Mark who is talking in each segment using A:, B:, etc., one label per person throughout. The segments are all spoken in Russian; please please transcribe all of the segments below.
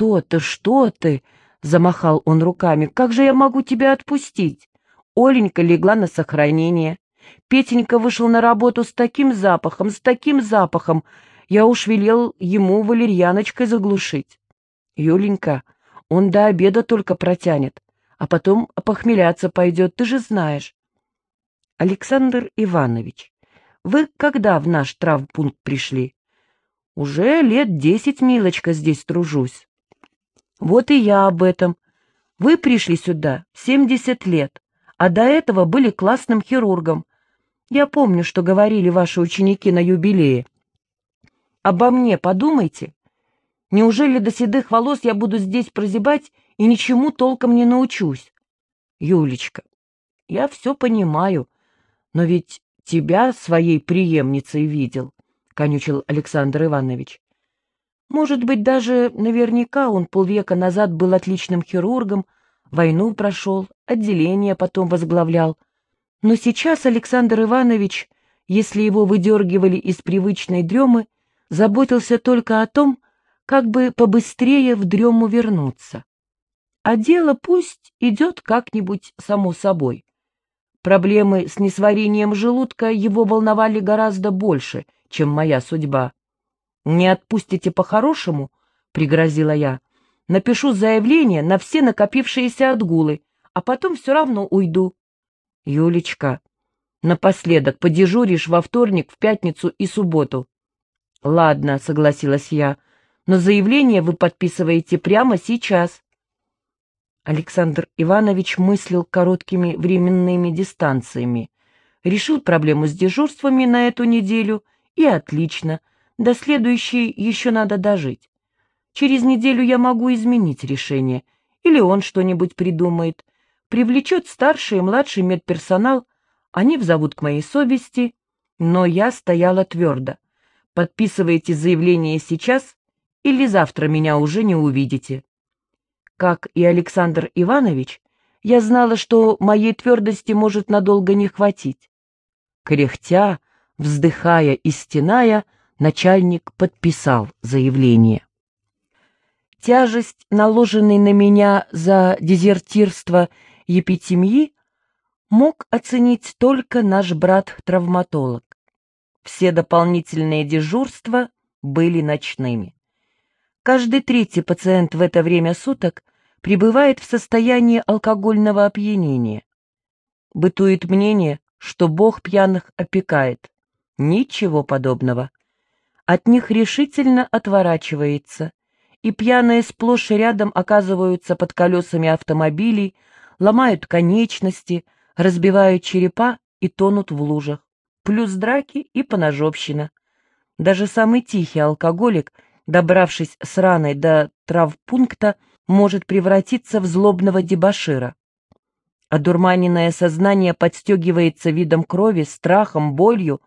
A: что ты, что ты?» — замахал он руками. «Как же я могу тебя отпустить?» Оленька легла на сохранение. Петенька вышел на работу с таким запахом, с таким запахом. Я уж велел ему валерьяночкой заглушить. Юленька, он до обеда только протянет, а потом похмеляться пойдет, ты же знаешь. Александр Иванович, вы когда в наш травмпункт пришли? Уже лет десять, милочка, здесь тружусь. Вот и я об этом. Вы пришли сюда семьдесят лет, а до этого были классным хирургом. Я помню, что говорили ваши ученики на юбилее. Обо мне подумайте. Неужели до седых волос я буду здесь прозябать и ничему толком не научусь? Юлечка, я все понимаю, но ведь тебя своей преемницей видел, — конючил Александр Иванович. Может быть, даже наверняка он полвека назад был отличным хирургом, войну прошел, отделение потом возглавлял. Но сейчас Александр Иванович, если его выдергивали из привычной дремы, заботился только о том, как бы побыстрее в дрему вернуться. А дело пусть идет как-нибудь само собой. Проблемы с несварением желудка его волновали гораздо больше, чем моя судьба. «Не отпустите по-хорошему?» — пригрозила я. «Напишу заявление на все накопившиеся отгулы, а потом все равно уйду». «Юлечка, напоследок подежуришь во вторник, в пятницу и субботу». «Ладно», — согласилась я, — «но заявление вы подписываете прямо сейчас». Александр Иванович мыслил короткими временными дистанциями. Решил проблему с дежурствами на эту неделю, и отлично, до следующей еще надо дожить. Через неделю я могу изменить решение, или он что-нибудь придумает, привлечет старший и младший медперсонал, они взовут к моей совести, но я стояла твердо. Подписывайте заявление сейчас, или завтра меня уже не увидите. Как и Александр Иванович, я знала, что моей твердости может надолго не хватить. Кряхтя, вздыхая и стеная, начальник подписал заявление. Тяжесть, наложенной на меня за дезертирство епитемьи, мог оценить только наш брат-травматолог. Все дополнительные дежурства были ночными. Каждый третий пациент в это время суток пребывает в состоянии алкогольного опьянения. Бытует мнение, что Бог пьяных опекает. Ничего подобного. От них решительно отворачивается, и пьяные сплошь и рядом оказываются под колесами автомобилей, ломают конечности, разбивают черепа и тонут в лужах. Плюс драки и поножовщина. Даже самый тихий алкоголик, добравшись с раной до травпункта, может превратиться в злобного дебошира. Одурманенное сознание подстегивается видом крови, страхом, болью,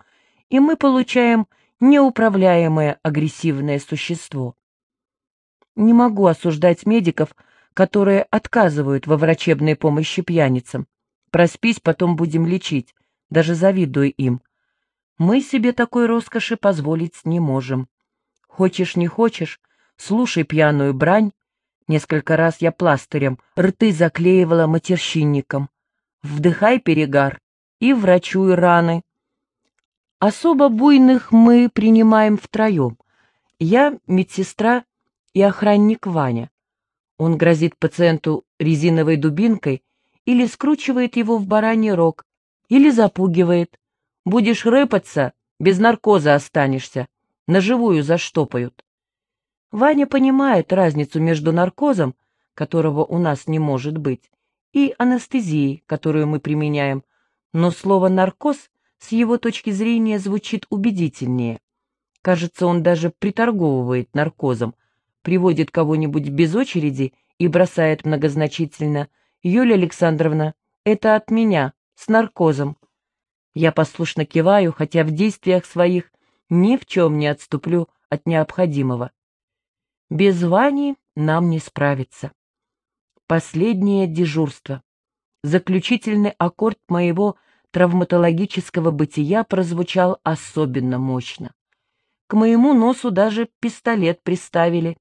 A: и мы получаем неуправляемое агрессивное существо. Не могу осуждать медиков, которые отказывают во врачебной помощи пьяницам. Проспись, потом будем лечить, даже завидую им. Мы себе такой роскоши позволить не можем. Хочешь, не хочешь, слушай пьяную брань, Несколько раз я пластырем рты заклеивала матерщинником. Вдыхай перегар и врачуй раны. Особо буйных мы принимаем втроем. Я медсестра и охранник Ваня. Он грозит пациенту резиновой дубинкой или скручивает его в бараний рог, или запугивает. Будешь рыпаться, без наркоза останешься, на живую заштопают. Ваня понимает разницу между наркозом, которого у нас не может быть, и анестезией, которую мы применяем, но слово «наркоз» с его точки зрения звучит убедительнее. Кажется, он даже приторговывает наркозом, приводит кого-нибудь без очереди и бросает многозначительно «Юлия Александровна, это от меня, с наркозом». Я послушно киваю, хотя в действиях своих ни в чем не отступлю от необходимого. Без Вани нам не справиться. Последнее дежурство. Заключительный аккорд моего травматологического бытия прозвучал особенно мощно. К моему носу даже пистолет приставили.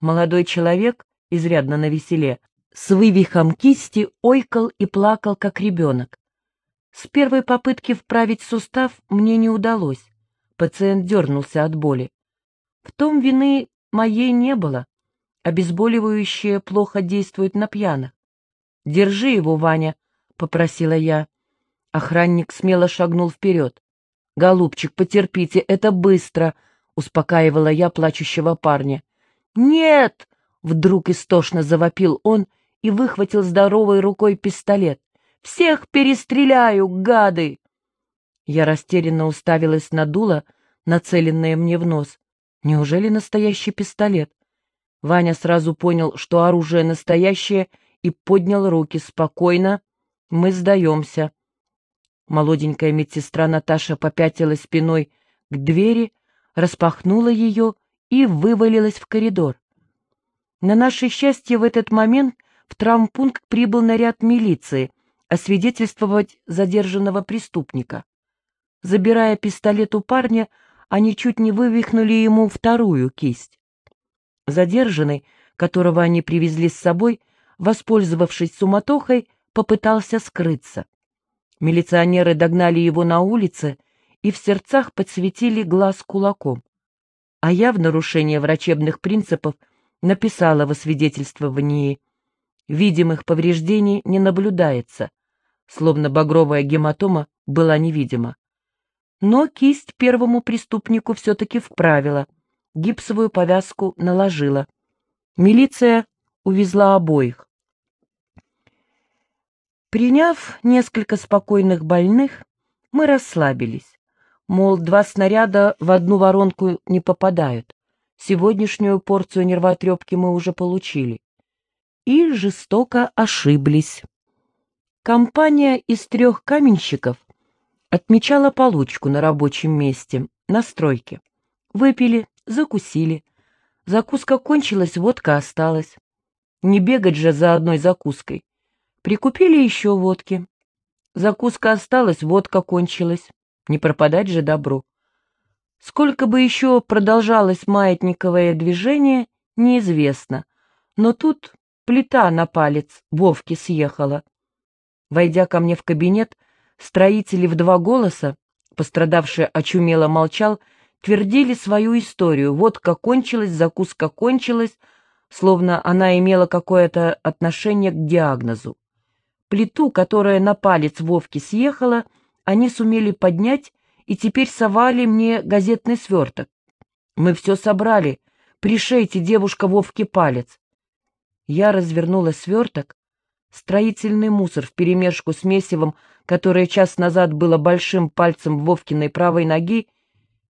A: Молодой человек, изрядно навеселе, с вывихом кисти ойкал и плакал, как ребенок. С первой попытки вправить сустав мне не удалось. Пациент дернулся от боли. В том вины моей не было. Обезболивающее плохо действует на пьяных. «Держи его, Ваня», — попросила я. Охранник смело шагнул вперед. «Голубчик, потерпите, это быстро», — успокаивала я плачущего парня. «Нет!» — вдруг истошно завопил он и выхватил здоровой рукой пистолет. «Всех перестреляю, гады!» Я растерянно уставилась на дуло, нацеленное мне в нос. Неужели настоящий пистолет? Ваня сразу понял, что оружие настоящее, и поднял руки. Спокойно, мы сдаемся. Молоденькая медсестра Наташа попятилась спиной к двери, распахнула ее и вывалилась в коридор. На наше счастье в этот момент в травмпункт прибыл наряд милиции освидетельствовать задержанного преступника. Забирая пистолет у парня, они чуть не вывихнули ему вторую кисть. Задержанный, которого они привезли с собой, воспользовавшись суматохой, попытался скрыться. Милиционеры догнали его на улице и в сердцах подсветили глаз кулаком. А я в нарушение врачебных принципов написала в освидетельствовании «Видимых повреждений не наблюдается», словно багровая гематома была невидима. Но кисть первому преступнику все-таки вправила, гипсовую повязку наложила. Милиция увезла обоих. Приняв несколько спокойных больных, мы расслабились. Мол, два снаряда в одну воронку не попадают. Сегодняшнюю порцию нервотрепки мы уже получили. И жестоко ошиблись. Компания из трех каменщиков отмечала получку на рабочем месте, на стройке. Выпили, закусили. Закуска кончилась, водка осталась. Не бегать же за одной закуской. Прикупили еще водки. Закуска осталась, водка кончилась. Не пропадать же добру. Сколько бы еще продолжалось маятниковое движение, неизвестно. Но тут плита на палец Вовки съехала. Войдя ко мне в кабинет, строители в два голоса, пострадавший очумело молчал, твердили свою историю. Водка кончилась, закуска кончилась, словно она имела какое-то отношение к диагнозу. Плиту, которая на палец Вовки съехала, они сумели поднять и теперь совали мне газетный сверток. Мы все собрали. Пришейте, девушка, Вовке палец. Я развернула сверток. Строительный мусор вперемешку с месивом, которое час назад было большим пальцем Вовкиной правой ноги,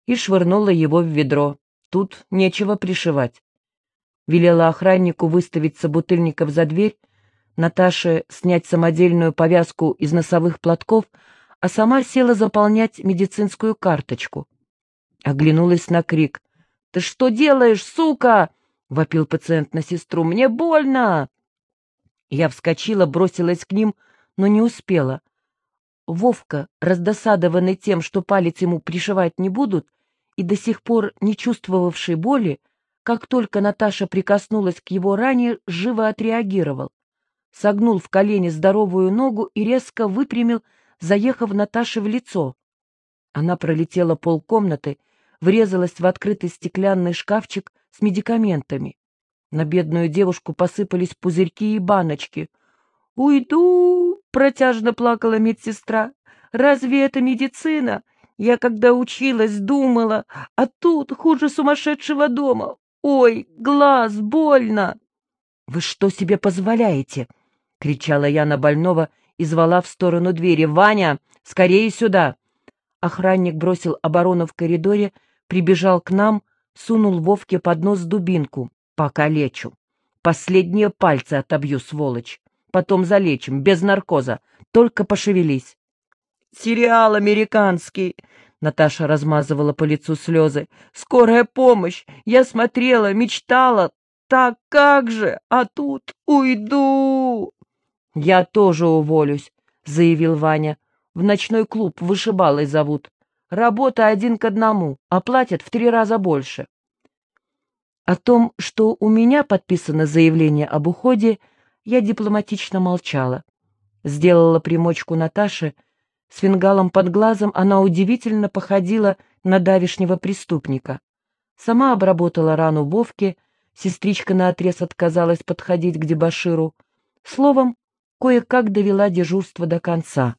A: и швырнула его в ведро. Тут нечего пришивать. Велела охраннику выставить собутыльников за дверь, Наташе снять самодельную повязку из носовых платков, а сама села заполнять медицинскую карточку. Оглянулась на крик. «Ты что делаешь, сука?» — вопил пациент на сестру. «Мне больно!» Я вскочила, бросилась к ним, но не успела. Вовка, раздосадованный тем, что палец ему пришивать не будут, и до сих пор не чувствовавший боли, как только Наташа прикоснулась к его ране, живо отреагировал согнул в колени здоровую ногу и резко выпрямил, заехав Наташе в лицо. Она пролетела полкомнаты, врезалась в открытый стеклянный шкафчик с медикаментами. На бедную девушку посыпались пузырьки и баночки. «Уйду!» — протяжно плакала медсестра. «Разве это медицина? Я когда училась, думала, а тут хуже сумасшедшего дома. Ой, глаз, больно!» «Вы что себе позволяете?» Кричала я на больного и звала в сторону двери. «Ваня, скорее сюда!» Охранник бросил оборону в коридоре, прибежал к нам, сунул Вовке под нос дубинку. «Пока лечу. Последние пальцы отобью, сволочь. Потом залечим, без наркоза. Только пошевелись». «Сериал американский!» Наташа размазывала по лицу слезы. «Скорая помощь! Я смотрела, мечтала. Так как же? А тут уйду!» «Я тоже уволюсь», — заявил Ваня. «В ночной клуб вышибалой зовут. Работа один к одному, а платят в три раза больше». О том, что у меня подписано заявление об уходе, я дипломатично молчала. Сделала примочку Наташе. С фингалом под глазом она удивительно походила на давишнего преступника. Сама обработала рану Вовке, сестричка наотрез отказалась подходить к дебоширу. Словом, кое-как довела дежурство до конца.